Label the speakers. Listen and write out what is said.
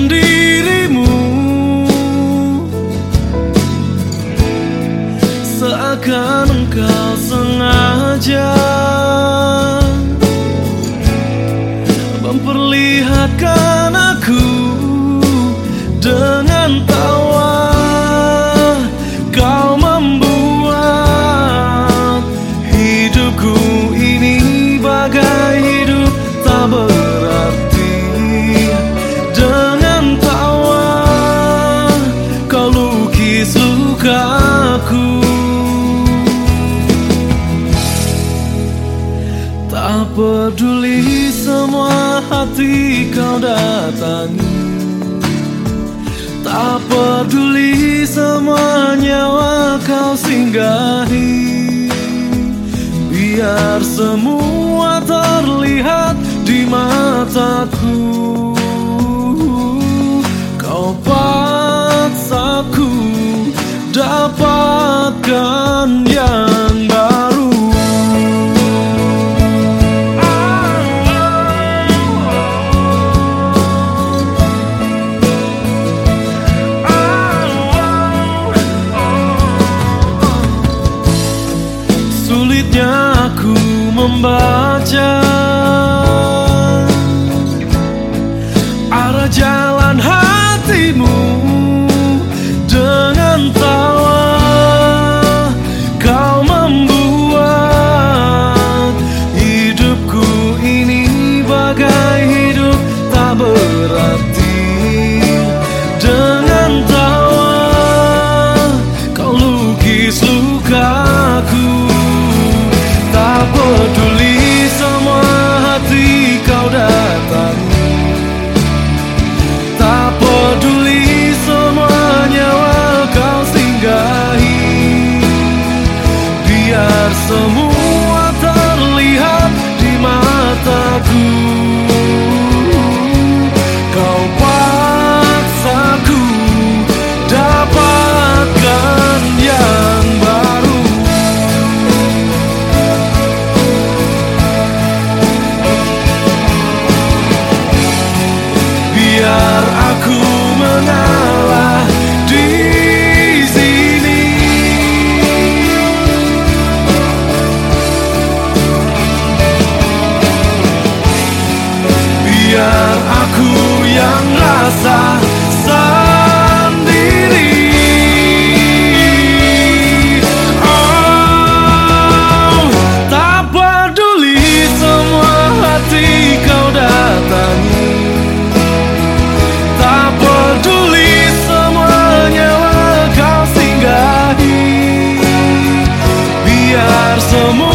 Speaker 1: dan dirimu. Seakan engkau sengaja lukaku Tak peduli semua hati kau datangi. Tak peduli semua nyawa kau singgahi. Biar semua terlihat di mataku. 把家。somos aku yang rasa sendiri. Oh, tak peduli semua hati kau datangi. Tak peduli semua nyawa kau singgahi. Biar semua